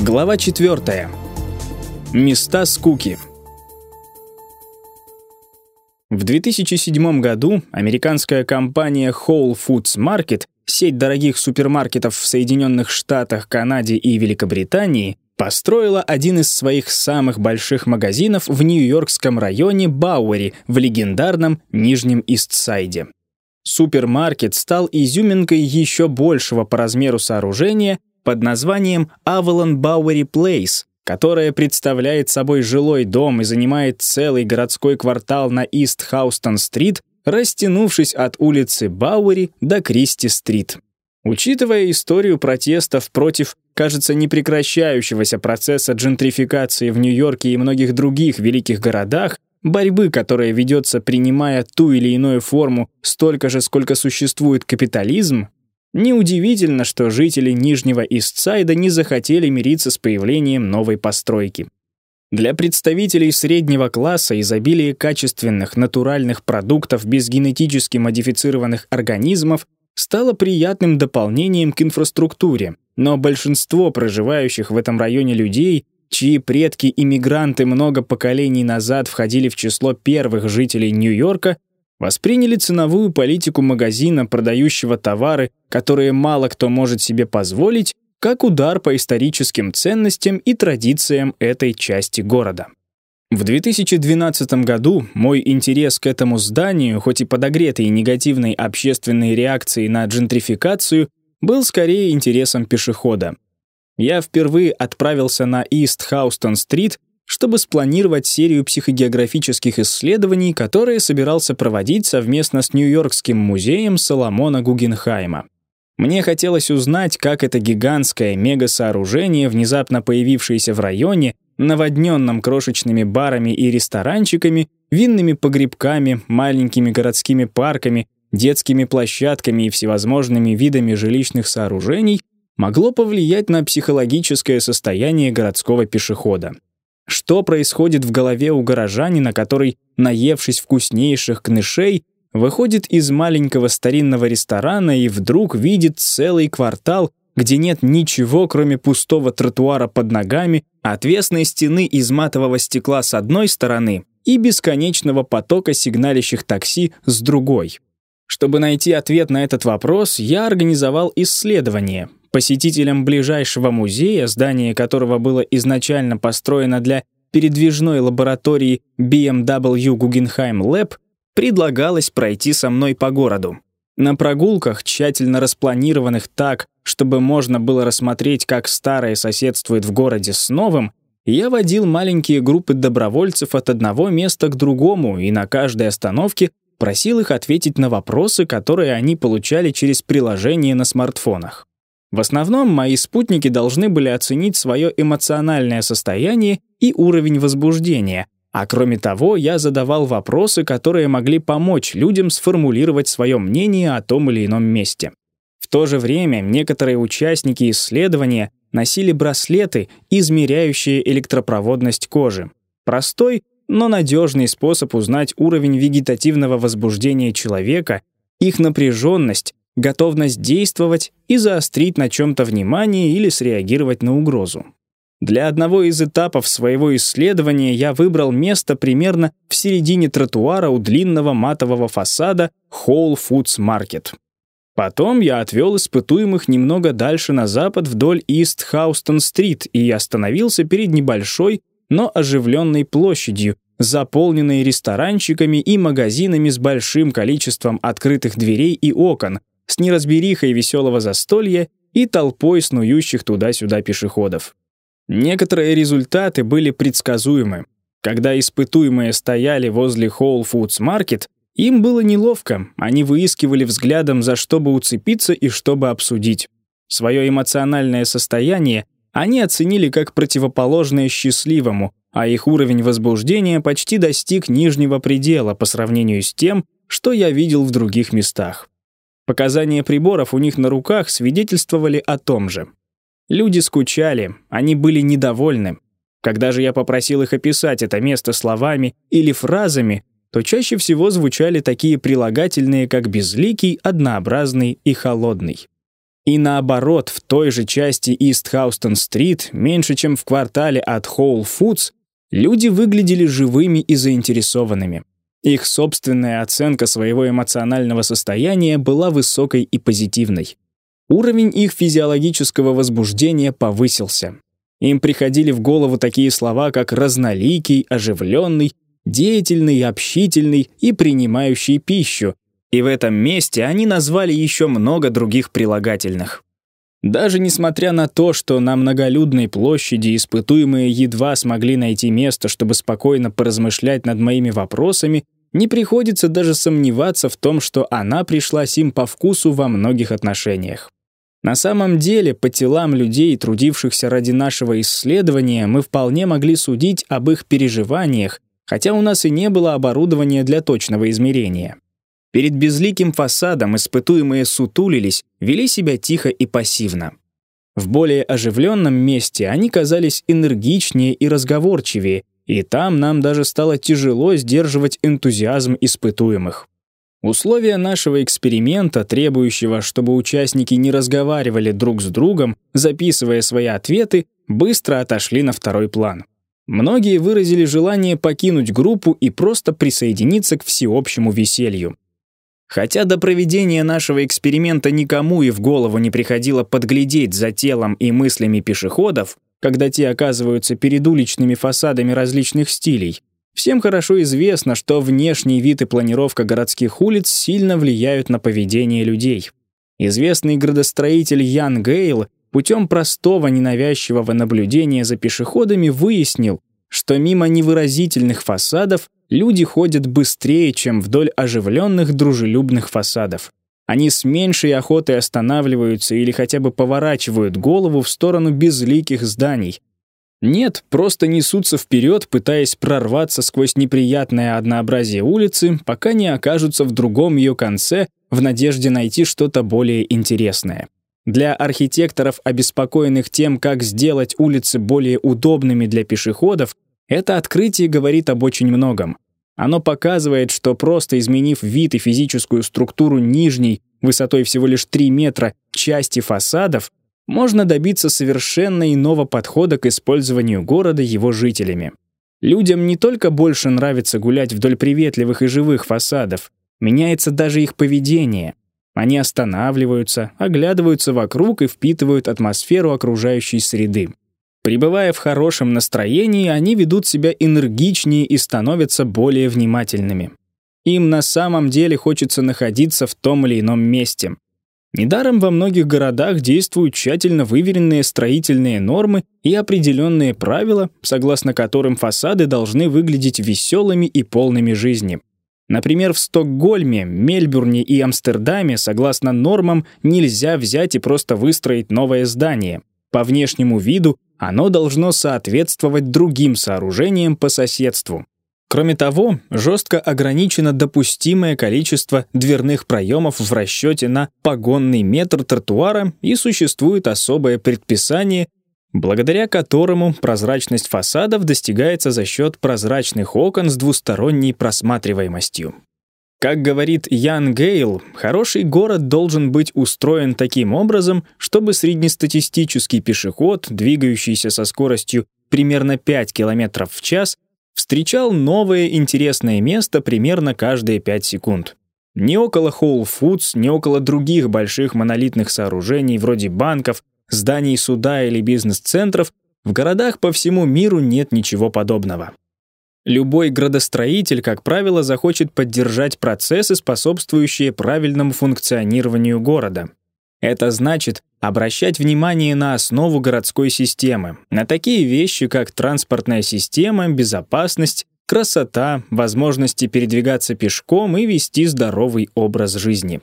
Глава 4. Места скуки. В 2007 году американская компания Whole Foods Market, сеть дорогих супермаркетов в Соединенных Штатах, Канаде и Великобритании, построила один из своих самых больших магазинов в нью-йоркском районе Бауэри в легендарном Нижнем Истсайде. Супермаркет стал изюминкой еще большего по размеру сооружения под названием Avalon Bowery Place, которое представляет собой жилой дом и занимает целый городской квартал на Ист Хаустон-стрит, растянувшись от улицы Бауэри до Кристи-стрит. Учитывая историю протестов против, кажется, непрекращающегося процесса джентрификации в Нью-Йорке и многих других великих городах, борьбы, которая ведется, принимая ту или иную форму столько же, сколько существует капитализм, неудивительно, что жители Нижнего Истсайда не захотели мириться с появлением новой постройки. Для представителей среднего класса изобилие качественных натуральных продуктов без генетически модифицированных организмов стало приятным дополнением к инфраструктуре, но большинство проживающих в этом районе людей чьи предки-иммигранты много поколений назад входили в число первых жителей Нью-Йорка, восприняли ценовую политику магазина, продающего товары, которые мало кто может себе позволить, как удар по историческим ценностям и традициям этой части города. В 2012 году мой интерес к этому зданию, хоть и подогретый негативной общественной реакцией на джентрификацию, был скорее интересом пешехода я впервые отправился на Ист Хаустон-стрит, чтобы спланировать серию психогеографических исследований, которые собирался проводить совместно с Нью-Йоркским музеем Соломона Гугенхайма. Мне хотелось узнать, как это гигантское мега-сооружение, внезапно появившееся в районе, наводненном крошечными барами и ресторанчиками, винными погребками, маленькими городскими парками, детскими площадками и всевозможными видами жилищных сооружений, могло повлиять на психологическое состояние городского пешехода. Что происходит в голове у горожанина, который, наевшись вкуснейших кнышей, выходит из маленького старинного ресторана и вдруг видит целый квартал, где нет ничего, кроме пустого тротуара под ногами, отвесной стены из матового стекла с одной стороны и бесконечного потока сигналящих такси с другой. Чтобы найти ответ на этот вопрос, я организовал исследование, Посетителям ближайшего музея, здание которого было изначально построено для передвижной лаборатории BMW Guggenheim Lab, предлагалось пройти со мной по городу. На прогулках, тщательно распланированных так, чтобы можно было рассмотреть, как старое соседствует в городе с новым, я водил маленькие группы добровольцев от одного места к другому и на каждой остановке просил их ответить на вопросы, которые они получали через приложение на смартфонах. В основном мои спутники должны были оценить свое эмоциональное состояние и уровень возбуждения, а кроме того, я задавал вопросы, которые могли помочь людям сформулировать свое мнение о том или ином месте. В то же время некоторые участники исследования носили браслеты, измеряющие электропроводность кожи. Простой, но надежный способ узнать уровень вегетативного возбуждения человека, их напряженность готовность действовать и заострить на чем-то внимание или среагировать на угрозу. Для одного из этапов своего исследования я выбрал место примерно в середине тротуара у длинного матового фасада Whole Foods Market. Потом я отвел испытуемых немного дальше на запад вдоль East Хаустон-стрит и остановился перед небольшой, но оживленной площадью, заполненной ресторанчиками и магазинами с большим количеством открытых дверей и окон, с неразберихой веселого застолья и толпой снующих туда-сюда пешеходов. Некоторые результаты были предсказуемы. Когда испытуемые стояли возле Whole Foods Market, им было неловко, они выискивали взглядом, за что бы уцепиться и что бы обсудить. Свое эмоциональное состояние они оценили как противоположное счастливому, а их уровень возбуждения почти достиг нижнего предела по сравнению с тем, что я видел в других местах. Показания приборов у них на руках свидетельствовали о том же. Люди скучали, они были недовольны. Когда же я попросил их описать это место словами или фразами, то чаще всего звучали такие прилагательные, как безликий, однообразный и холодный. И наоборот, в той же части Ист Хаустон-стрит, меньше чем в квартале от Whole Foods, люди выглядели живыми и заинтересованными. Их собственная оценка своего эмоционального состояния была высокой и позитивной. Уровень их физиологического возбуждения повысился. Им приходили в голову такие слова, как «разноликий», «оживленный», «деятельный», «общительный» и «принимающий пищу», и в этом месте они назвали еще много других прилагательных. Даже несмотря на то, что на многолюдной площади испытуемые едва смогли найти место, чтобы спокойно поразмышлять над моими вопросами, не приходится даже сомневаться в том, что она пришлась им по вкусу во многих отношениях. На самом деле, по телам людей, трудившихся ради нашего исследования, мы вполне могли судить об их переживаниях, хотя у нас и не было оборудования для точного измерения. Перед безликим фасадом испытуемые сутулились, вели себя тихо и пассивно. В более оживленном месте они казались энергичнее и разговорчивее, и там нам даже стало тяжело сдерживать энтузиазм испытуемых. Условия нашего эксперимента, требующего, чтобы участники не разговаривали друг с другом, записывая свои ответы, быстро отошли на второй план. Многие выразили желание покинуть группу и просто присоединиться к всеобщему веселью. Хотя до проведения нашего эксперимента никому и в голову не приходило подглядеть за телом и мыслями пешеходов, когда те оказываются перед уличными фасадами различных стилей, всем хорошо известно, что внешний вид и планировка городских улиц сильно влияют на поведение людей. Известный градостроитель Ян Гейл путем простого ненавязчивого наблюдения за пешеходами выяснил, что мимо невыразительных фасадов люди ходят быстрее, чем вдоль оживленных дружелюбных фасадов. Они с меньшей охотой останавливаются или хотя бы поворачивают голову в сторону безликих зданий. Нет, просто несутся вперед, пытаясь прорваться сквозь неприятное однообразие улицы, пока не окажутся в другом ее конце в надежде найти что-то более интересное. Для архитекторов, обеспокоенных тем, как сделать улицы более удобными для пешеходов, это открытие говорит об очень многом. Оно показывает, что просто изменив вид и физическую структуру нижней, высотой всего лишь 3 метра, части фасадов, можно добиться совершенно иного подхода к использованию города его жителями. Людям не только больше нравится гулять вдоль приветливых и живых фасадов, меняется даже их поведение. Они останавливаются, оглядываются вокруг и впитывают атмосферу окружающей среды. Пребывая в хорошем настроении, они ведут себя энергичнее и становятся более внимательными. Им на самом деле хочется находиться в том или ином месте. Недаром во многих городах действуют тщательно выверенные строительные нормы и определенные правила, согласно которым фасады должны выглядеть веселыми и полными жизни. Например, в Стокгольме, Мельбурне и Амстердаме, согласно нормам, нельзя взять и просто выстроить новое здание. По внешнему виду оно должно соответствовать другим сооружениям по соседству. Кроме того, жестко ограничено допустимое количество дверных проемов в расчете на погонный метр тротуара и существует особое предписание, благодаря которому прозрачность фасадов достигается за счет прозрачных окон с двусторонней просматриваемостью. Как говорит Ян Гейл, хороший город должен быть устроен таким образом, чтобы среднестатистический пешеход, двигающийся со скоростью примерно 5 км в час, встречал новое интересное место примерно каждые 5 секунд. Ни около Whole Foods, ни около других больших монолитных сооружений вроде банков, зданий суда или бизнес-центров, в городах по всему миру нет ничего подобного. Любой градостроитель, как правило, захочет поддержать процессы, способствующие правильному функционированию города. Это значит обращать внимание на основу городской системы, на такие вещи, как транспортная система, безопасность, красота, возможности передвигаться пешком и вести здоровый образ жизни.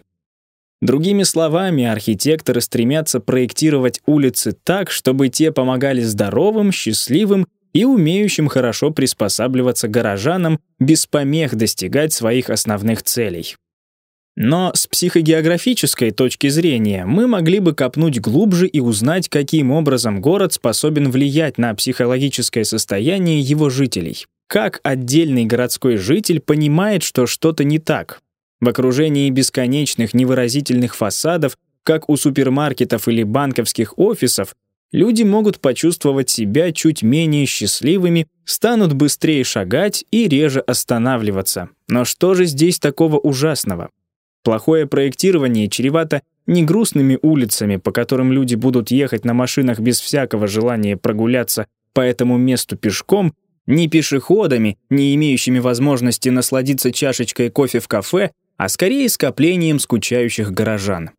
Другими словами, архитекторы стремятся проектировать улицы так, чтобы те помогали здоровым, счастливым и умеющим хорошо приспосабливаться горожанам без помех достигать своих основных целей. Но с психогеографической точки зрения мы могли бы копнуть глубже и узнать, каким образом город способен влиять на психологическое состояние его жителей. Как отдельный городской житель понимает, что что-то не так, в окружении бесконечных невыразительных фасадов как у супермаркетов или банковских офисов, люди могут почувствовать себя чуть менее счастливыми, станут быстрее шагать и реже останавливаться. Но что же здесь такого ужасного? Плохое проектирование чревато не грустными улицами, по которым люди будут ехать на машинах без всякого желания прогуляться по этому месту пешком, не пешеходами, не имеющими возможности насладиться чашечкой кофе в кафе, а скорее скоплением скучающих горожан.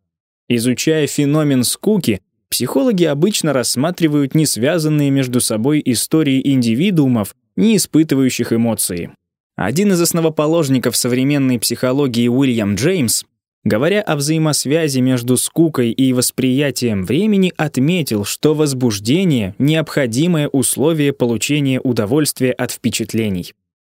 Изучая феномен скуки, психологи обычно рассматривают не связанные между собой истории индивидуумов, не испытывающих эмоции. Один из основоположников современной психологии Уильям Джеймс, говоря о взаимосвязи между скукой и восприятием времени, отметил, что возбуждение — необходимое условие получения удовольствия от впечатлений.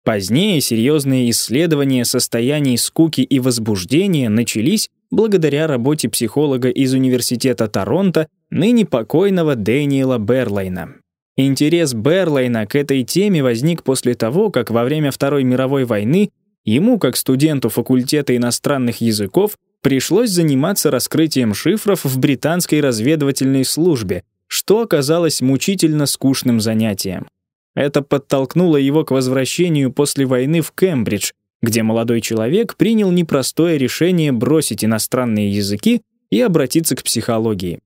Позднее серьезные исследования состояний скуки и возбуждения начались благодаря работе психолога из Университета Торонто, ныне покойного Дэниела Берлайна. Интерес Берлайна к этой теме возник после того, как во время Второй мировой войны ему, как студенту факультета иностранных языков, пришлось заниматься раскрытием шифров в британской разведывательной службе, что оказалось мучительно скучным занятием. Это подтолкнуло его к возвращению после войны в Кембридж, где молодой человек принял непростое решение бросить иностранные языки и обратиться к психологии.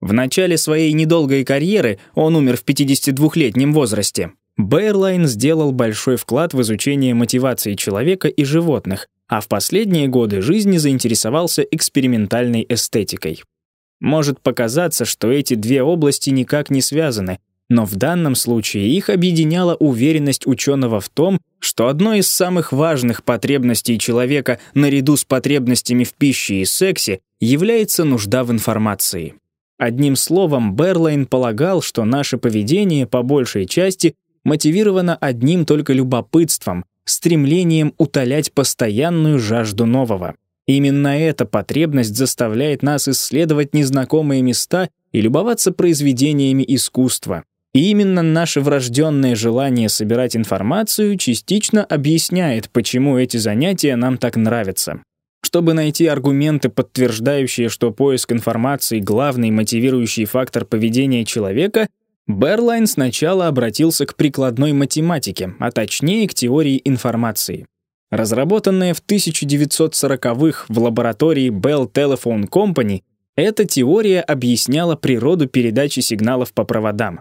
В начале своей недолгой карьеры, он умер в 52-летнем возрасте, Бэйрлайн сделал большой вклад в изучение мотивации человека и животных, а в последние годы жизни заинтересовался экспериментальной эстетикой. Может показаться, что эти две области никак не связаны, но в данном случае их объединяла уверенность ученого в том, что одной из самых важных потребностей человека наряду с потребностями в пище и сексе является нужда в информации. Одним словом, Берлайн полагал, что наше поведение по большей части мотивировано одним только любопытством, стремлением утолять постоянную жажду нового. Именно эта потребность заставляет нас исследовать незнакомые места и любоваться произведениями искусства. И именно наше врожденное желание собирать информацию частично объясняет, почему эти занятия нам так нравятся. Чтобы найти аргументы, подтверждающие, что поиск информации — главный мотивирующий фактор поведения человека, Берлайн сначала обратился к прикладной математике, а точнее к теории информации. Разработанная в 1940-х в лаборатории Bell Telephone Company, эта теория объясняла природу передачи сигналов по проводам.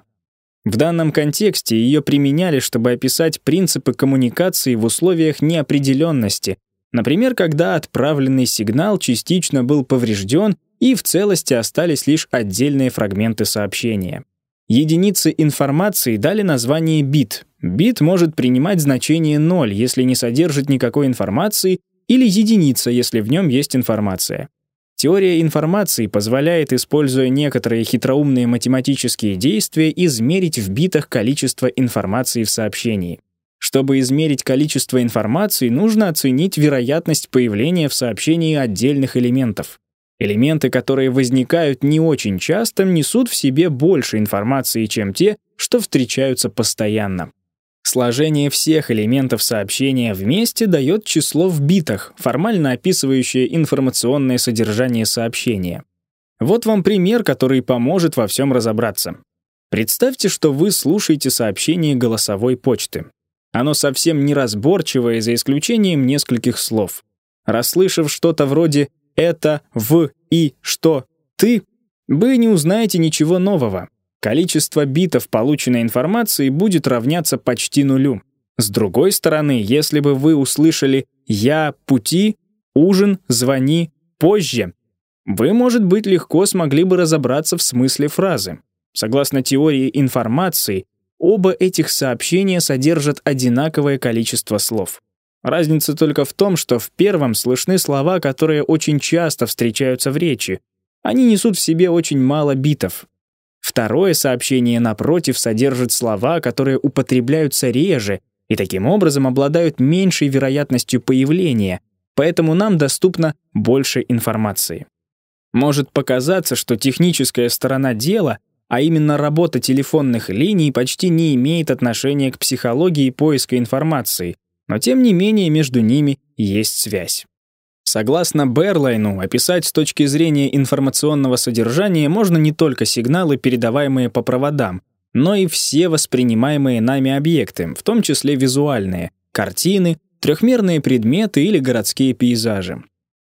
В данном контексте ее применяли, чтобы описать принципы коммуникации в условиях неопределенности, например, когда отправленный сигнал частично был поврежден и в целости остались лишь отдельные фрагменты сообщения. Единицы информации дали название бит. Бит может принимать значение 0, если не содержит никакой информации, или единица, если в нем есть информация. Теория информации позволяет, используя некоторые хитроумные математические действия, измерить в битах количество информации в сообщении. Чтобы измерить количество информации, нужно оценить вероятность появления в сообщении отдельных элементов. Элементы, которые возникают не очень часто, несут в себе больше информации, чем те, что встречаются постоянно. Сложение всех элементов сообщения вместе дает число в битах, формально описывающее информационное содержание сообщения. Вот вам пример, который поможет во всем разобраться. Представьте, что вы слушаете сообщение голосовой почты. Оно совсем неразборчивое, за исключением нескольких слов. Расслышав что-то вроде «это», «в» и «что», «ты», вы не узнаете ничего нового количество битов полученной информации будет равняться почти нулю. С другой стороны, если бы вы услышали «я пути», «ужин», «звони», «позже», вы, может быть, легко смогли бы разобраться в смысле фразы. Согласно теории информации, оба этих сообщения содержат одинаковое количество слов. Разница только в том, что в первом слышны слова, которые очень часто встречаются в речи. Они несут в себе очень мало битов. Второе сообщение, напротив, содержит слова, которые употребляются реже и таким образом обладают меньшей вероятностью появления, поэтому нам доступно больше информации. Может показаться, что техническая сторона дела, а именно работа телефонных линий, почти не имеет отношения к психологии поиска информации, но тем не менее между ними есть связь. Согласно Берлайну, описать с точки зрения информационного содержания можно не только сигналы, передаваемые по проводам, но и все воспринимаемые нами объекты, в том числе визуальные, картины, трехмерные предметы или городские пейзажи.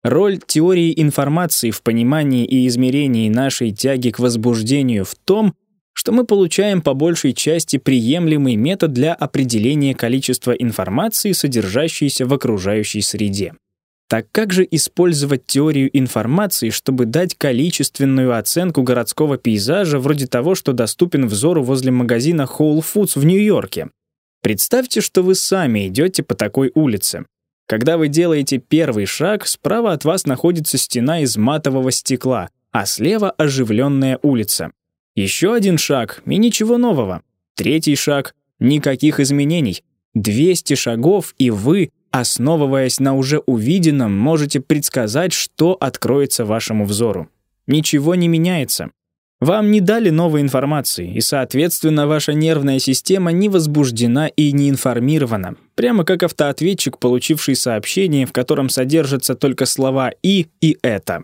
Роль теории информации в понимании и измерении нашей тяги к возбуждению в том, что мы получаем по большей части приемлемый метод для определения количества информации, содержащейся в окружающей среде. Так как же использовать теорию информации, чтобы дать количественную оценку городского пейзажа вроде того, что доступен взору возле магазина Whole Foods в Нью-Йорке? Представьте, что вы сами идете по такой улице. Когда вы делаете первый шаг, справа от вас находится стена из матового стекла, а слева оживленная улица. Еще один шаг, и ничего нового. Третий шаг — никаких изменений. 200 шагов, и вы Основываясь на уже увиденном, можете предсказать, что откроется вашему взору. Ничего не меняется. Вам не дали новой информации, и, соответственно, ваша нервная система не возбуждена и не информирована, прямо как автоответчик, получивший сообщение, в котором содержатся только слова «и» и «это».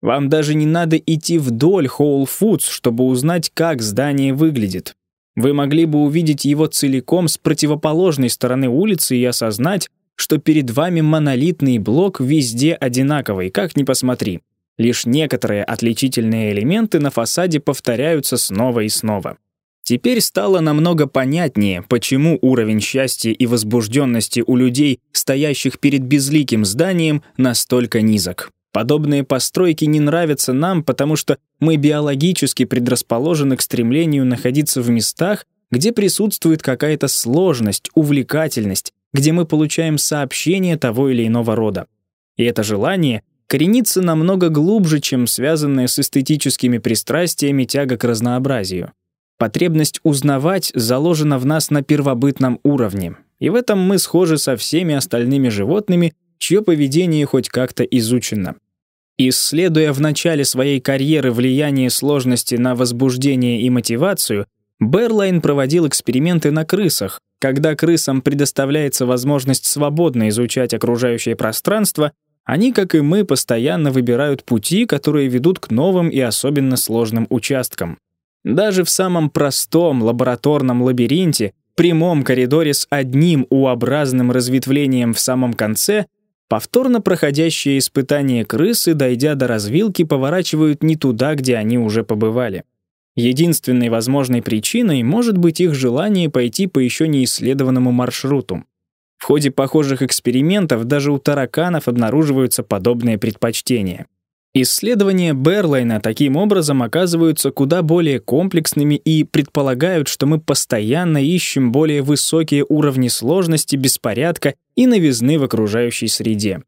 Вам даже не надо идти вдоль Whole Foods, чтобы узнать, как здание выглядит. Вы могли бы увидеть его целиком с противоположной стороны улицы и осознать, что перед вами монолитный блок везде одинаковый, как ни посмотри. Лишь некоторые отличительные элементы на фасаде повторяются снова и снова. Теперь стало намного понятнее, почему уровень счастья и возбужденности у людей, стоящих перед безликим зданием, настолько низок. Подобные постройки не нравятся нам, потому что мы биологически предрасположены к стремлению находиться в местах, где присутствует какая-то сложность, увлекательность, где мы получаем сообщения того или иного рода. И это желание коренится намного глубже, чем связанное с эстетическими пристрастиями тяга к разнообразию. Потребность узнавать заложена в нас на первобытном уровне, и в этом мы схожи со всеми остальными животными, чье поведение хоть как-то изучено. Исследуя в начале своей карьеры влияние сложности на возбуждение и мотивацию, Берлайн проводил эксперименты на крысах, когда крысам предоставляется возможность свободно изучать окружающее пространство, они, как и мы, постоянно выбирают пути, которые ведут к новым и особенно сложным участкам. Даже в самом простом лабораторном лабиринте, прямом коридоре с одним U-образным разветвлением в самом конце, повторно проходящие испытания крысы, дойдя до развилки, поворачивают не туда, где они уже побывали. Единственной возможной причиной может быть их желание пойти по еще неисследованному маршруту. В ходе похожих экспериментов даже у тараканов обнаруживаются подобные предпочтения. Исследования Берлайна таким образом оказываются куда более комплексными и предполагают, что мы постоянно ищем более высокие уровни сложности, беспорядка и новизны в окружающей среде.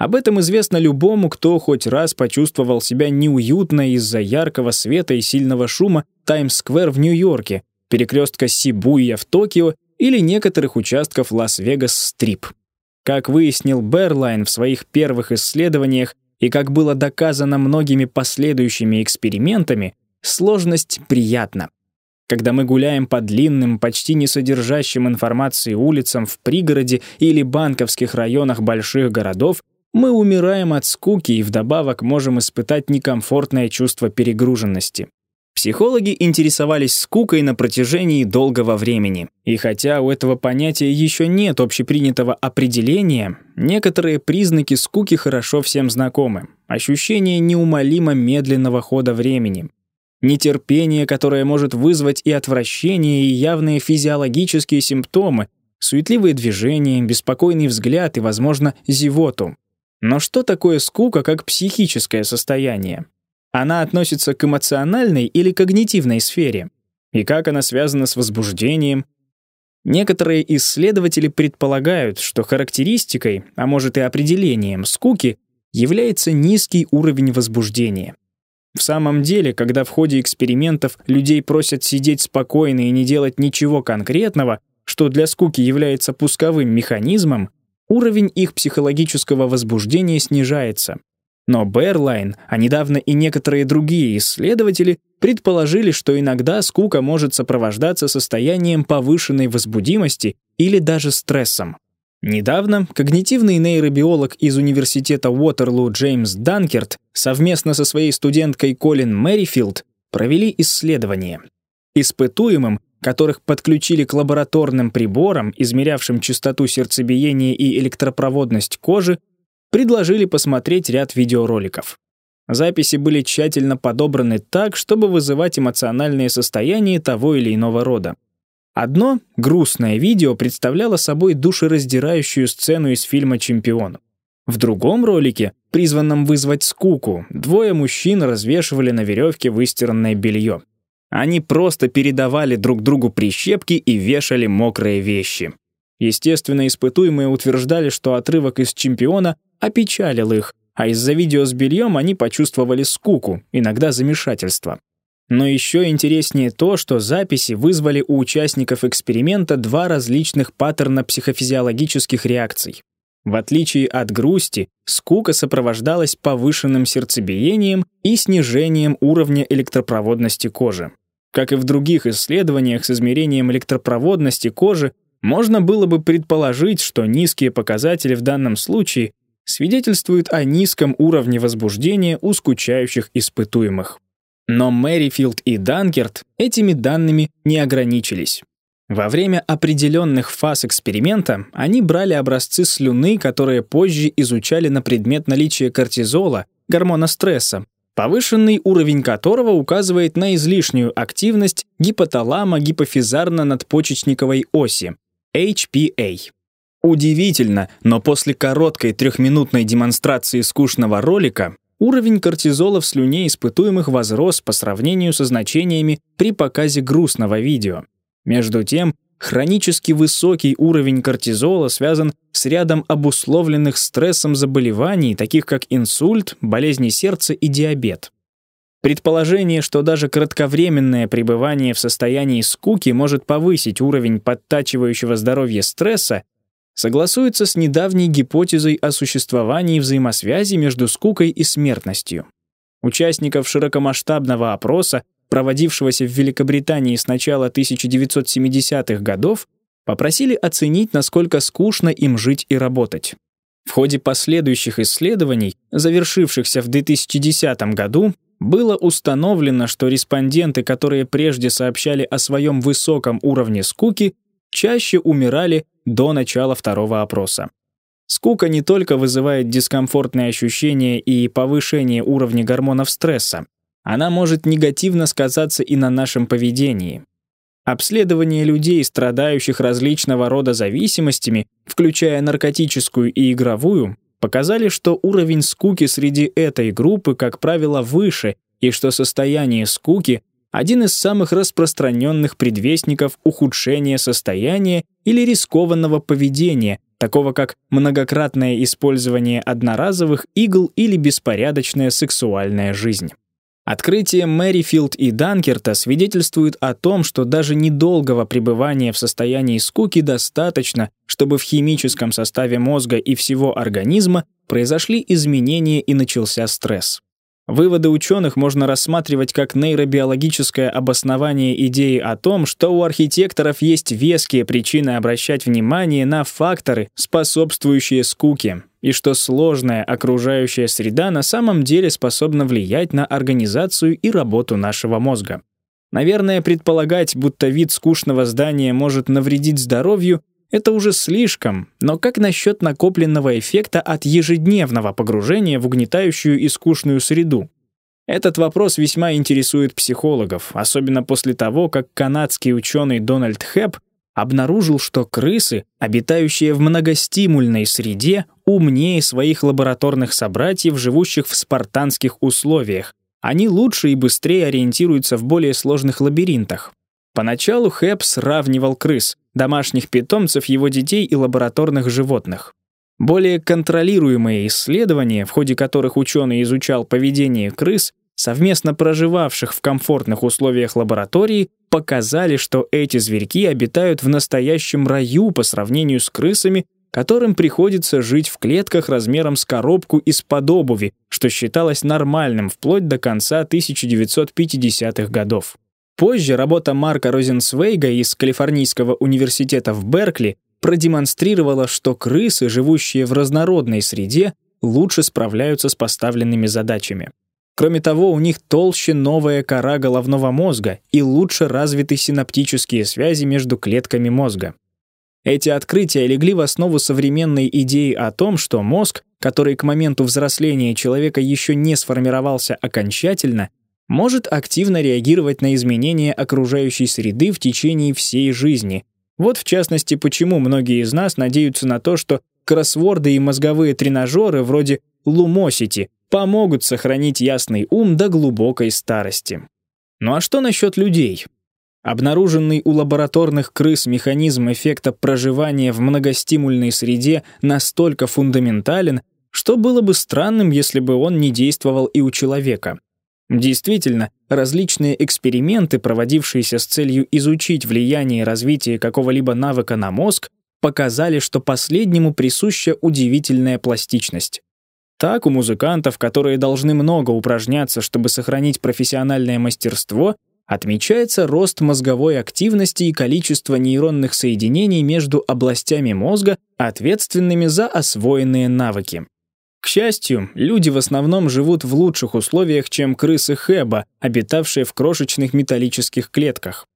Об этом известно любому, кто хоть раз почувствовал себя неуютно из-за яркого света и сильного шума Таймс-сквер в Нью-Йорке, перекрестка Сибуя в Токио или некоторых участков Лас-Вегас-Стрип. Как выяснил Берлайн в своих первых исследованиях и как было доказано многими последующими экспериментами, сложность приятна. Когда мы гуляем по длинным, почти не содержащим информации улицам в пригороде или банковских районах больших городов, мы умираем от скуки и вдобавок можем испытать некомфортное чувство перегруженности. Психологи интересовались скукой на протяжении долгого времени. И хотя у этого понятия еще нет общепринятого определения, некоторые признаки скуки хорошо всем знакомы. Ощущение неумолимо медленного хода времени. Нетерпение, которое может вызвать и отвращение, и явные физиологические симптомы, суетливые движения, беспокойный взгляд и, возможно, зевоту. Но что такое скука как психическое состояние? Она относится к эмоциональной или когнитивной сфере? И как она связана с возбуждением? Некоторые исследователи предполагают, что характеристикой, а может и определением скуки, является низкий уровень возбуждения. В самом деле, когда в ходе экспериментов людей просят сидеть спокойно и не делать ничего конкретного, что для скуки является пусковым механизмом, уровень их психологического возбуждения снижается. Но Берлайн, а недавно и некоторые другие исследователи предположили, что иногда скука может сопровождаться состоянием повышенной возбудимости или даже стрессом. Недавно когнитивный нейробиолог из университета Уотерлу Джеймс Данкерт совместно со своей студенткой Колин Мэрифилд провели исследование. Испытуемым, которых подключили к лабораторным приборам, измерявшим частоту сердцебиения и электропроводность кожи, предложили посмотреть ряд видеороликов. Записи были тщательно подобраны так, чтобы вызывать эмоциональные состояния того или иного рода. Одно, грустное видео представляло собой душераздирающую сцену из фильма «Чемпион». В другом ролике, призванном вызвать скуку, двое мужчин развешивали на веревке выстиранное белье. Они просто передавали друг другу прищепки и вешали мокрые вещи. Естественно, испытуемые утверждали, что отрывок из «Чемпиона» опечалил их, а из-за видео с бельем они почувствовали скуку, иногда замешательство. Но еще интереснее то, что записи вызвали у участников эксперимента два различных паттерна психофизиологических реакций. В отличие от грусти, скука сопровождалась повышенным сердцебиением и снижением уровня электропроводности кожи. Как и в других исследованиях с измерением электропроводности кожи, можно было бы предположить, что низкие показатели в данном случае свидетельствуют о низком уровне возбуждения у скучающих испытуемых. Но Мэрифилд и Данкерт этими данными не ограничились. Во время определенных фаз эксперимента они брали образцы слюны, которые позже изучали на предмет наличия кортизола, гормона стресса, повышенный уровень которого указывает на излишнюю активность гипоталама-гипофизарно-надпочечниковой оси, HPA. Удивительно, но после короткой трехминутной демонстрации скучного ролика Уровень кортизола в слюне испытуемых возрос по сравнению со значениями при показе грустного видео. Между тем, хронически высокий уровень кортизола связан с рядом обусловленных стрессом заболеваний, таких как инсульт, болезни сердца и диабет. Предположение, что даже кратковременное пребывание в состоянии скуки может повысить уровень подтачивающего здоровья стресса, согласуется с недавней гипотезой о существовании взаимосвязи между скукой и смертностью. Участников широкомасштабного опроса, проводившегося в Великобритании с начала 1970-х годов, попросили оценить, насколько скучно им жить и работать. В ходе последующих исследований, завершившихся в 2010 году, было установлено, что респонденты, которые прежде сообщали о своем высоком уровне скуки, чаще умирали до начала второго опроса. Скука не только вызывает дискомфортные ощущения и повышение уровня гормонов стресса, она может негативно сказаться и на нашем поведении. Обследование людей, страдающих различного рода зависимостями, включая наркотическую и игровую, показали, что уровень скуки среди этой группы, как правило, выше, и что состояние скуки один из самых распространенных предвестников ухудшения состояния или рискованного поведения, такого как многократное использование одноразовых игл или беспорядочная сексуальная жизнь. Открытие Мэрифилд и Данкерта свидетельствуют о том, что даже недолгого пребывания в состоянии скуки достаточно, чтобы в химическом составе мозга и всего организма произошли изменения и начался стресс. Выводы ученых можно рассматривать как нейробиологическое обоснование идеи о том, что у архитекторов есть веские причины обращать внимание на факторы, способствующие скуке, и что сложная окружающая среда на самом деле способна влиять на организацию и работу нашего мозга. Наверное, предполагать, будто вид скучного здания может навредить здоровью, это уже слишком, но как насчет накопленного эффекта от ежедневного погружения в угнетающую и скучную среду? Этот вопрос весьма интересует психологов, особенно после того, как канадский ученый Дональд Хэп обнаружил, что крысы, обитающие в многостимульной среде, умнее своих лабораторных собратьев, живущих в спартанских условиях. Они лучше и быстрее ориентируются в более сложных лабиринтах. Поначалу Хэп сравнивал крыс, домашних питомцев его детей и лабораторных животных. Более контролируемые исследования, в ходе которых ученый изучал поведение крыс, совместно проживавших в комфортных условиях лаборатории, показали, что эти зверьки обитают в настоящем раю по сравнению с крысами, которым приходится жить в клетках размером с коробку из-под обуви, что считалось нормальным вплоть до конца 1950-х годов. Позже работа Марка Розенсвейга из Калифорнийского университета в Беркли продемонстрировала, что крысы, живущие в разнородной среде, лучше справляются с поставленными задачами. Кроме того, у них толще новая кора головного мозга и лучше развиты синаптические связи между клетками мозга. Эти открытия легли в основу современной идеи о том, что мозг, который к моменту взросления человека еще не сформировался окончательно, может активно реагировать на изменения окружающей среды в течение всей жизни. Вот в частности, почему многие из нас надеются на то, что кроссворды и мозговые тренажеры вроде Lumosity помогут сохранить ясный ум до глубокой старости. Ну а что насчет людей? Обнаруженный у лабораторных крыс механизм эффекта проживания в многостимульной среде настолько фундаментален, что было бы странным, если бы он не действовал и у человека. Действительно, различные эксперименты, проводившиеся с целью изучить влияние и развитие какого-либо навыка на мозг, показали, что последнему присуща удивительная пластичность. Так, у музыкантов, которые должны много упражняться, чтобы сохранить профессиональное мастерство, отмечается рост мозговой активности и количество нейронных соединений между областями мозга, ответственными за освоенные навыки. К счастью, люди в основном живут в лучших условиях, чем крысы Хэба, обитавшие в крошечных металлических клетках.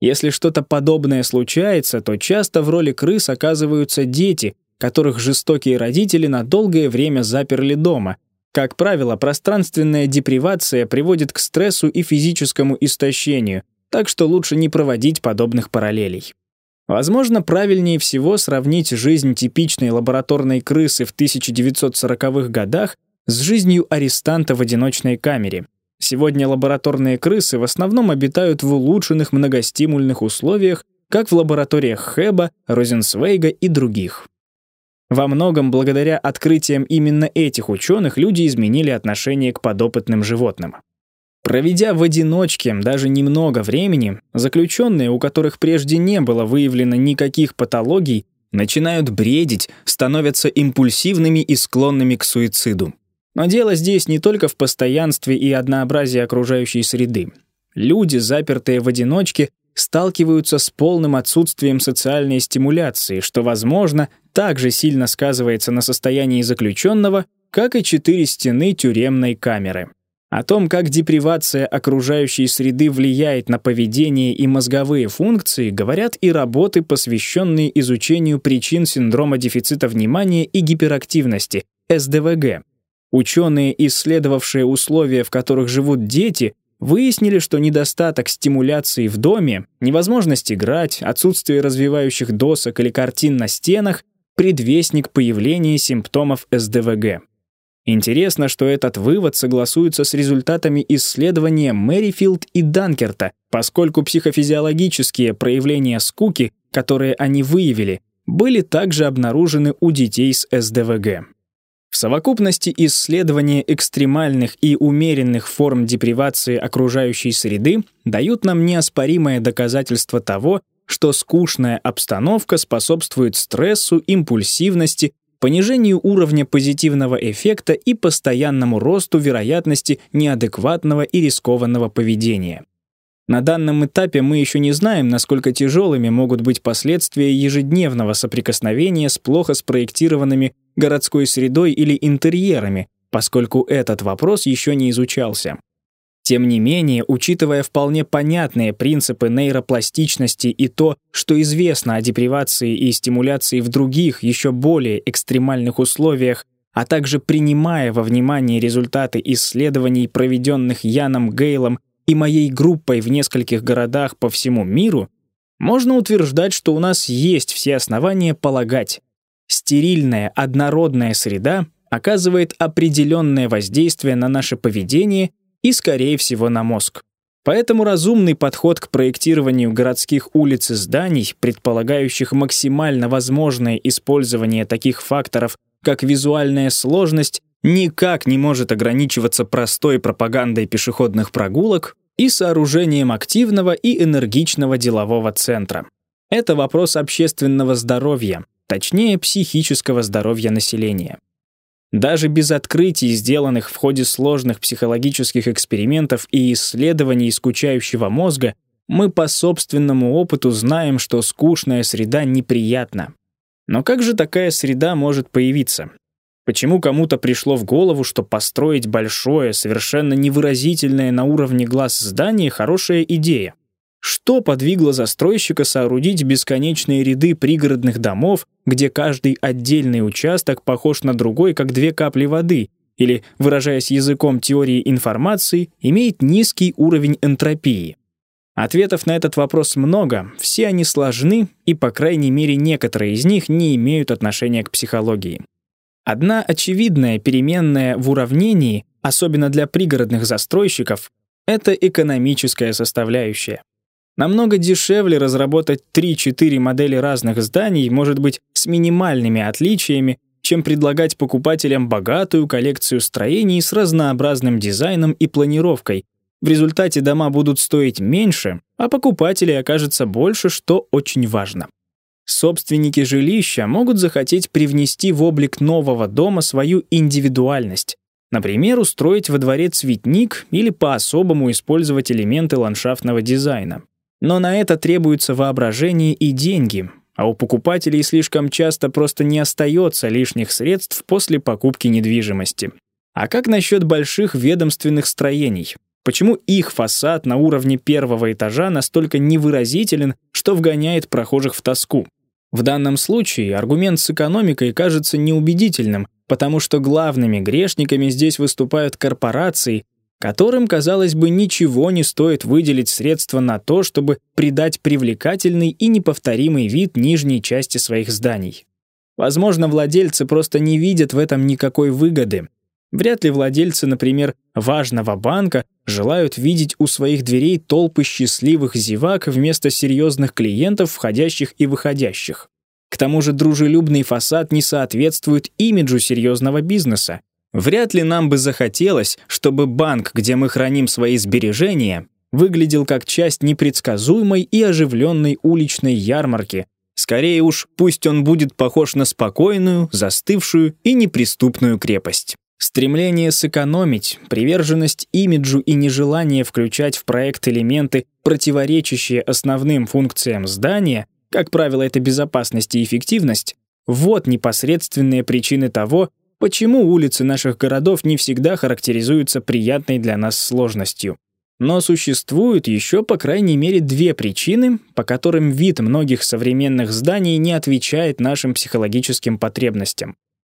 Если что-то подобное случается, то часто в роли крыс оказываются дети, которых жестокие родители на долгое время заперли дома, как правило, пространственная депривация приводит к стрессу и физическому истощению, так что лучше не проводить подобных параллелей. Возможно, правильнее всего сравнить жизнь типичной лабораторной крысы в 1940-х годах с жизнью арестанта в одиночной камере. Сегодня лабораторные крысы в основном обитают в улучшенных многостимульных условиях, как в лабораториях Хэба, Розенсвейга и других. Во многом благодаря открытиям именно этих ученых люди изменили отношение к подопытным животным. Проведя в одиночке даже немного времени, заключенные, у которых прежде не было выявлено никаких патологий, начинают бредить, становятся импульсивными и склонными к суициду. Но дело здесь не только в постоянстве и однообразии окружающей среды. Люди, запертые в одиночке, сталкиваются с полным отсутствием социальной стимуляции, что, возможно, также сильно сказывается на состоянии заключенного, как и четыре стены тюремной камеры. О том, как депривация окружающей среды влияет на поведение и мозговые функции, говорят и работы, посвященные изучению причин синдрома дефицита внимания и гиперактивности, СДВГ. Ученые, исследовавшие условия, в которых живут дети, выяснили, что недостаток стимуляции в доме, невозможность играть, отсутствие развивающих досок или картин на стенах — предвестник появления симптомов СДВГ. Интересно, что этот вывод согласуется с результатами исследования Мэрифилд и Данкерта, поскольку психофизиологические проявления скуки, которые они выявили, были также обнаружены у детей с СДВГ. В совокупности исследования экстремальных и умеренных форм депривации окружающей среды дают нам неоспоримое доказательство того, что скучная обстановка способствует стрессу, импульсивности, понижению уровня позитивного эффекта и постоянному росту вероятности неадекватного и рискованного поведения. На данном этапе мы еще не знаем, насколько тяжелыми могут быть последствия ежедневного соприкосновения с плохо спроектированными городской средой или интерьерами, поскольку этот вопрос еще не изучался. Тем не менее, учитывая вполне понятные принципы нейропластичности и то, что известно о депривации и стимуляции в других, еще более экстремальных условиях, а также принимая во внимание результаты исследований, проведенных Яном Гейлом и моей группой в нескольких городах по всему миру, можно утверждать, что у нас есть все основания полагать, стерильная однородная среда оказывает определенное воздействие на наше поведение и, скорее всего, на мозг. Поэтому разумный подход к проектированию городских улиц и зданий, предполагающих максимально возможное использование таких факторов, как визуальная сложность, никак не может ограничиваться простой пропагандой пешеходных прогулок и сооружением активного и энергичного делового центра. Это вопрос общественного здоровья, точнее психического здоровья населения. Даже без открытий, сделанных в ходе сложных психологических экспериментов и исследований скучающего мозга, мы по собственному опыту знаем, что скучная среда неприятна. Но как же такая среда может появиться? Почему кому-то пришло в голову, что построить большое, совершенно невыразительное на уровне глаз здание — хорошая идея? Что подвигло застройщика соорудить бесконечные ряды пригородных домов, где каждый отдельный участок похож на другой, как две капли воды, или, выражаясь языком теории информации, имеет низкий уровень энтропии? Ответов на этот вопрос много, все они сложны, и, по крайней мере, некоторые из них не имеют отношения к психологии. Одна очевидная переменная в уравнении, особенно для пригородных застройщиков, это экономическая составляющая. Намного дешевле разработать 3-4 модели разных зданий, может быть, с минимальными отличиями, чем предлагать покупателям богатую коллекцию строений с разнообразным дизайном и планировкой. В результате дома будут стоить меньше, а покупателей окажется больше, что очень важно. Собственники жилища могут захотеть привнести в облик нового дома свою индивидуальность. Например, устроить во дворе цветник или по-особому использовать элементы ландшафтного дизайна. Но на это требуется воображение и деньги, а у покупателей слишком часто просто не остается лишних средств после покупки недвижимости. А как насчет больших ведомственных строений? Почему их фасад на уровне первого этажа настолько невыразителен, что вгоняет прохожих в тоску? В данном случае аргумент с экономикой кажется неубедительным, потому что главными грешниками здесь выступают корпорации, которым, казалось бы, ничего не стоит выделить средства на то, чтобы придать привлекательный и неповторимый вид нижней части своих зданий. Возможно, владельцы просто не видят в этом никакой выгоды. Вряд ли владельцы, например, важного банка желают видеть у своих дверей толпы счастливых зевак вместо серьезных клиентов, входящих и выходящих. К тому же дружелюбный фасад не соответствует имиджу серьезного бизнеса. Вряд ли нам бы захотелось, чтобы банк, где мы храним свои сбережения, выглядел как часть непредсказуемой и оживленной уличной ярмарки. Скорее уж, пусть он будет похож на спокойную, застывшую и неприступную крепость. Стремление сэкономить, приверженность имиджу и нежелание включать в проект элементы, противоречащие основным функциям здания, как правило, это безопасность и эффективность, вот непосредственные причины того, почему улицы наших городов не всегда характеризуются приятной для нас сложностью. Но существуют еще по крайней мере две причины, по которым вид многих современных зданий не отвечает нашим психологическим потребностям.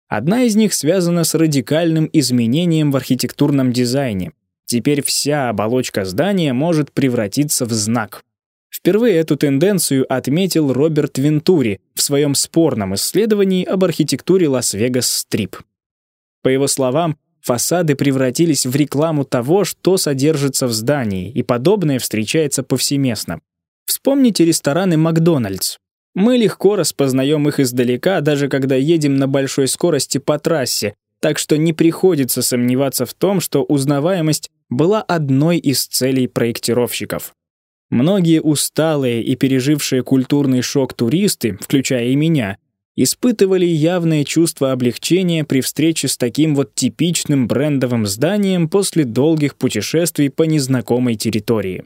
Одна из них связана с радикальным изменением в архитектурном дизайне. Теперь вся оболочка здания может превратиться в знак. Впервые эту тенденцию отметил Роберт Вентури в своем спорном исследовании об архитектуре Лас-Вегас-Стрип. По его словам, фасады превратились в рекламу того, что содержится в здании, и подобное встречается повсеместно. Вспомните рестораны «Макдональдс». Мы легко распознаем их издалека, даже когда едем на большой скорости по трассе, так что не приходится сомневаться в том, что узнаваемость была одной из целей проектировщиков. Многие усталые и пережившие культурный шок туристы, включая и меня, испытывали явное чувство облегчения при встрече с таким вот типичным брендовым зданием после долгих путешествий по незнакомой территории.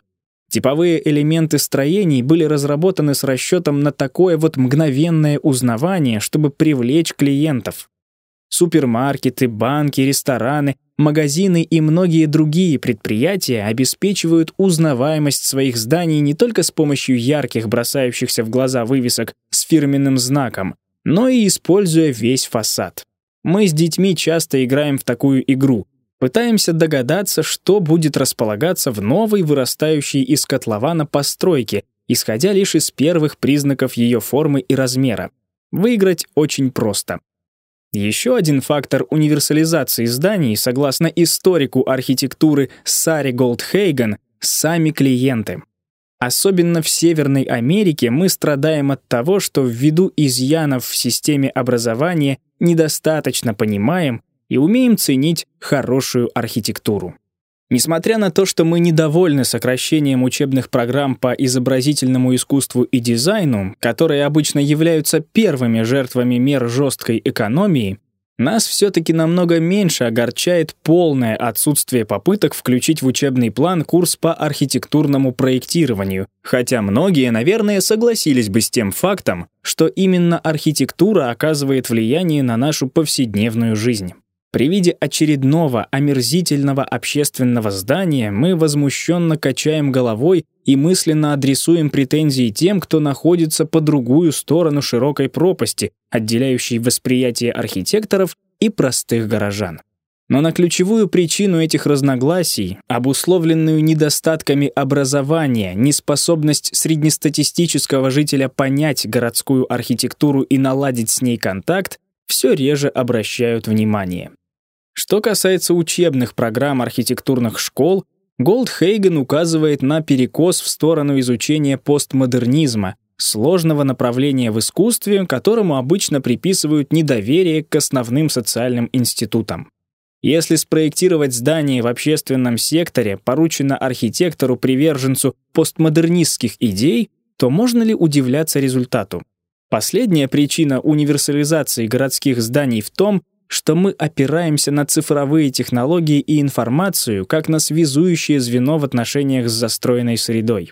Типовые элементы строений были разработаны с расчетом на такое вот мгновенное узнавание, чтобы привлечь клиентов. Супермаркеты, банки, рестораны, магазины и многие другие предприятия обеспечивают узнаваемость своих зданий не только с помощью ярких, бросающихся в глаза вывесок с фирменным знаком, но и используя весь фасад. Мы с детьми часто играем в такую игру. Пытаемся догадаться, что будет располагаться в новой вырастающей из котлована постройке, исходя лишь из первых признаков ее формы и размера. Выиграть очень просто. Еще один фактор универсализации зданий, согласно историку архитектуры Сари Голдхейган, сами клиенты. Особенно в Северной Америке мы страдаем от того, что ввиду изъянов в системе образования недостаточно понимаем и умеем ценить хорошую архитектуру. Несмотря на то, что мы недовольны сокращением учебных программ по изобразительному искусству и дизайну, которые обычно являются первыми жертвами мер жесткой экономии, Нас все-таки намного меньше огорчает полное отсутствие попыток включить в учебный план курс по архитектурному проектированию, хотя многие, наверное, согласились бы с тем фактом, что именно архитектура оказывает влияние на нашу повседневную жизнь. При виде очередного омерзительного общественного здания мы возмущенно качаем головой и мысленно адресуем претензии тем, кто находится по другую сторону широкой пропасти, отделяющей восприятие архитекторов и простых горожан. Но на ключевую причину этих разногласий, обусловленную недостатками образования, неспособность среднестатистического жителя понять городскую архитектуру и наладить с ней контакт, все реже обращают внимание. Что касается учебных программ архитектурных школ, Голдхейген указывает на перекос в сторону изучения постмодернизма, сложного направления в искусстве, которому обычно приписывают недоверие к основным социальным институтам. Если спроектировать здание в общественном секторе поручено архитектору-приверженцу постмодернистских идей, то можно ли удивляться результату? Последняя причина универсализации городских зданий в том, что мы опираемся на цифровые технологии и информацию как на связующее звено в отношениях с застроенной средой.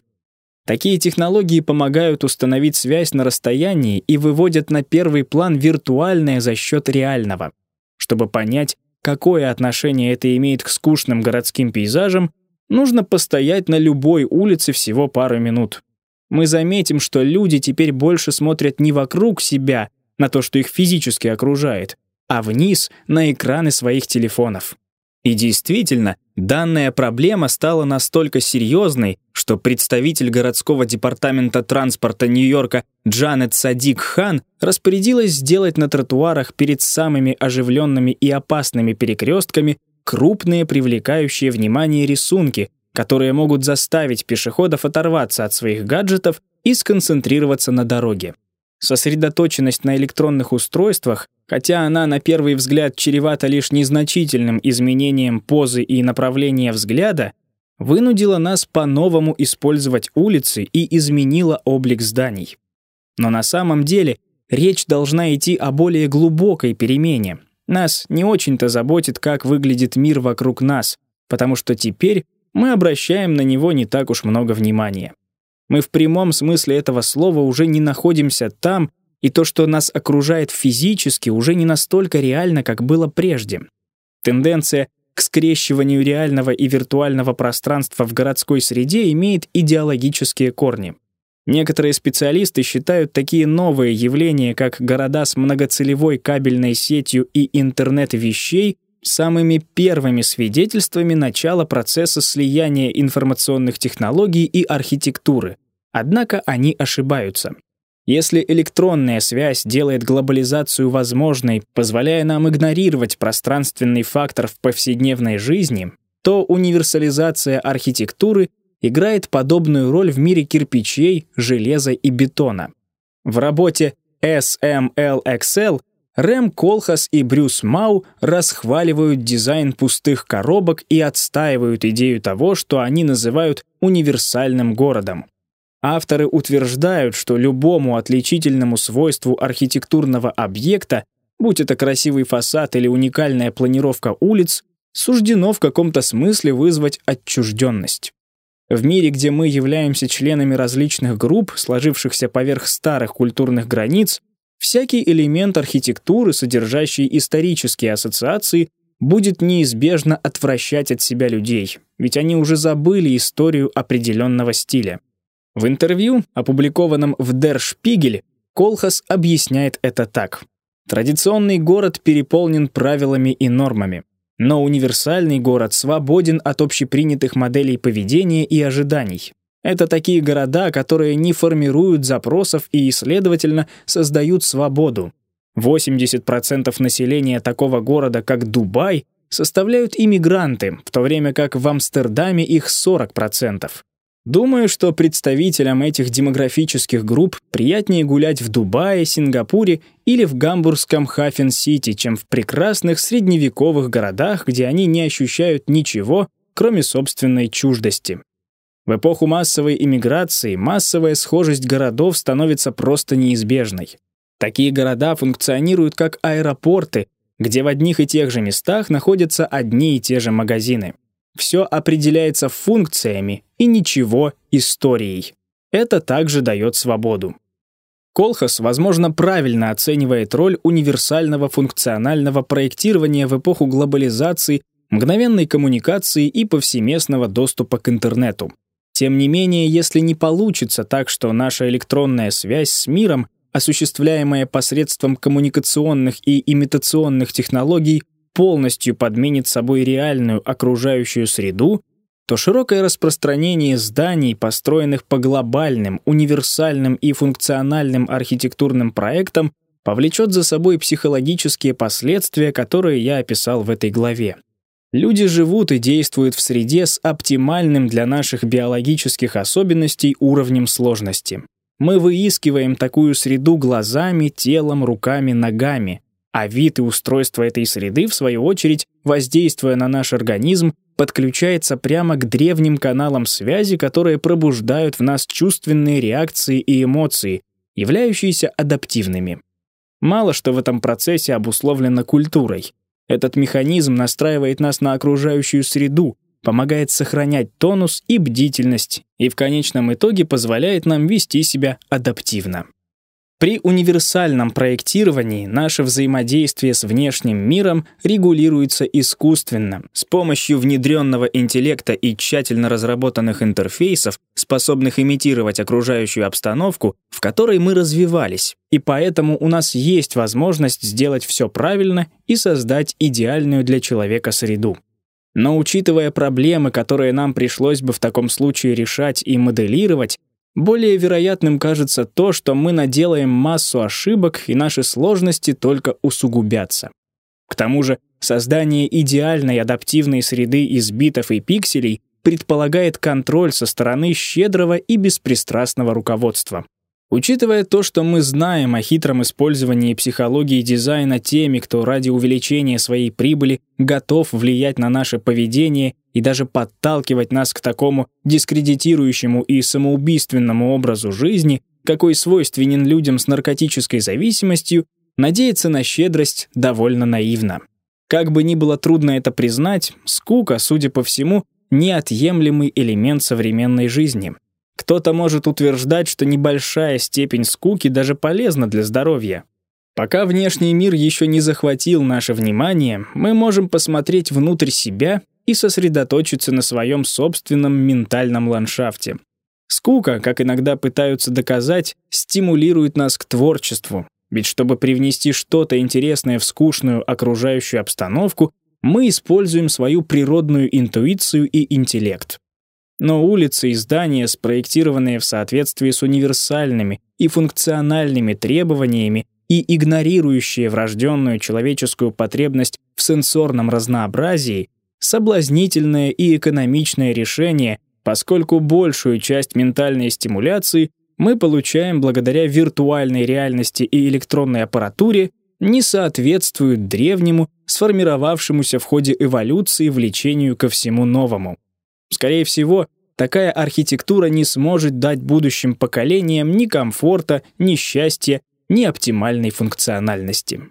Такие технологии помогают установить связь на расстоянии и выводят на первый план виртуальное за счет реального. Чтобы понять, какое отношение это имеет к скучным городским пейзажам, нужно постоять на любой улице всего пару минут. Мы заметим, что люди теперь больше смотрят не вокруг себя, на то, что их физически окружает, а вниз на экраны своих телефонов. И действительно, данная проблема стала настолько серьезной, что представитель городского департамента транспорта Нью-Йорка Джанет Садик Хан распорядилась сделать на тротуарах перед самыми оживленными и опасными перекрестками крупные привлекающие внимание рисунки, которые могут заставить пешеходов оторваться от своих гаджетов и сконцентрироваться на дороге. Сосредоточенность на электронных устройствах, хотя она на первый взгляд чревата лишь незначительным изменением позы и направления взгляда, вынудила нас по-новому использовать улицы и изменила облик зданий. Но на самом деле речь должна идти о более глубокой перемене. Нас не очень-то заботит, как выглядит мир вокруг нас, потому что теперь мы обращаем на него не так уж много внимания. Мы в прямом смысле этого слова уже не находимся там, и то, что нас окружает физически, уже не настолько реально, как было прежде. Тенденция к скрещиванию реального и виртуального пространства в городской среде имеет идеологические корни. Некоторые специалисты считают такие новые явления, как города с многоцелевой кабельной сетью и интернет вещей, самыми первыми свидетельствами начала процесса слияния информационных технологий и архитектуры. Однако они ошибаются. Если электронная связь делает глобализацию возможной, позволяя нам игнорировать пространственный фактор в повседневной жизни, то универсализация архитектуры играет подобную роль в мире кирпичей, железа и бетона. В работе SMLXL Рэм Колхас и Брюс Мау расхваливают дизайн пустых коробок и отстаивают идею того, что они называют универсальным городом. Авторы утверждают, что любому отличительному свойству архитектурного объекта, будь это красивый фасад или уникальная планировка улиц, суждено в каком-то смысле вызвать отчужденность. В мире, где мы являемся членами различных групп, сложившихся поверх старых культурных границ, Всякий элемент архитектуры, содержащий исторические ассоциации, будет неизбежно отвращать от себя людей, ведь они уже забыли историю определенного стиля. В интервью, опубликованном в Der Spiegel, Колхас объясняет это так. Традиционный город переполнен правилами и нормами, но универсальный город свободен от общепринятых моделей поведения и ожиданий. Это такие города, которые не формируют запросов и, следовательно, создают свободу. 80% населения такого города, как Дубай, составляют иммигранты, в то время как в Амстердаме их 40%. Думаю, что представителям этих демографических групп приятнее гулять в Дубае, Сингапуре или в гамбургском Хафен-Сити, чем в прекрасных средневековых городах, где они не ощущают ничего, кроме собственной чуждости. В эпоху массовой иммиграции массовая схожесть городов становится просто неизбежной. Такие города функционируют как аэропорты, где в одних и тех же местах находятся одни и те же магазины. Все определяется функциями и ничего историей. Это также дает свободу. Колхас, возможно, правильно оценивает роль универсального функционального проектирования в эпоху глобализации, мгновенной коммуникации и повсеместного доступа к интернету. Тем не менее, если не получится так, что наша электронная связь с миром, осуществляемая посредством коммуникационных и имитационных технологий, полностью подменит собой реальную окружающую среду, то широкое распространение зданий, построенных по глобальным, универсальным и функциональным архитектурным проектам, повлечет за собой психологические последствия, которые я описал в этой главе. Люди живут и действуют в среде с оптимальным для наших биологических особенностей уровнем сложности. Мы выискиваем такую среду глазами, телом, руками, ногами, а вид и устройство этой среды, в свою очередь, воздействуя на наш организм, подключается прямо к древним каналам связи, которые пробуждают в нас чувственные реакции и эмоции, являющиеся адаптивными. Мало что в этом процессе обусловлено культурой. Этот механизм настраивает нас на окружающую среду, помогает сохранять тонус и бдительность и в конечном итоге позволяет нам вести себя адаптивно. При универсальном проектировании наше взаимодействие с внешним миром регулируется искусственно, с помощью внедренного интеллекта и тщательно разработанных интерфейсов, способных имитировать окружающую обстановку, в которой мы развивались, и поэтому у нас есть возможность сделать все правильно и создать идеальную для человека среду. Но учитывая проблемы, которые нам пришлось бы в таком случае решать и моделировать, более вероятным кажется то, что мы наделаем массу ошибок, и наши сложности только усугубятся. К тому же, создание идеальной адаптивной среды из битов и пикселей предполагает контроль со стороны щедрого и беспристрастного руководства. Учитывая то, что мы знаем о хитром использовании психологии дизайна теми, кто ради увеличения своей прибыли готов влиять на наше поведение и даже подталкивать нас к такому дискредитирующему и самоубийственному образу жизни, какой свойственен людям с наркотической зависимостью, надеяться на щедрость довольно наивно. Как бы ни было трудно это признать, скука, судя по всему, неотъемлемый элемент современной жизни — кто-то может утверждать, что небольшая степень скуки даже полезна для здоровья. Пока внешний мир еще не захватил наше внимание, мы можем посмотреть внутрь себя и сосредоточиться на своем собственном ментальном ландшафте. Скука, как иногда пытаются доказать, стимулирует нас к творчеству. Ведь чтобы привнести что-то интересное в скучную окружающую обстановку, мы используем свою природную интуицию и интеллект. Но улицы и здания, спроектированные в соответствии с универсальными и функциональными требованиями и игнорирующие врожденную человеческую потребность в сенсорном разнообразии, соблазнительное и экономичное решение, поскольку большую часть ментальной стимуляции мы получаем благодаря виртуальной реальности и электронной аппаратуре, не соответствуют древнему, сформировавшемуся в ходе эволюции влечению ко всему новому. Скорее всего, такая архитектура не сможет дать будущим поколениям ни комфорта, ни счастья, ни оптимальной функциональности.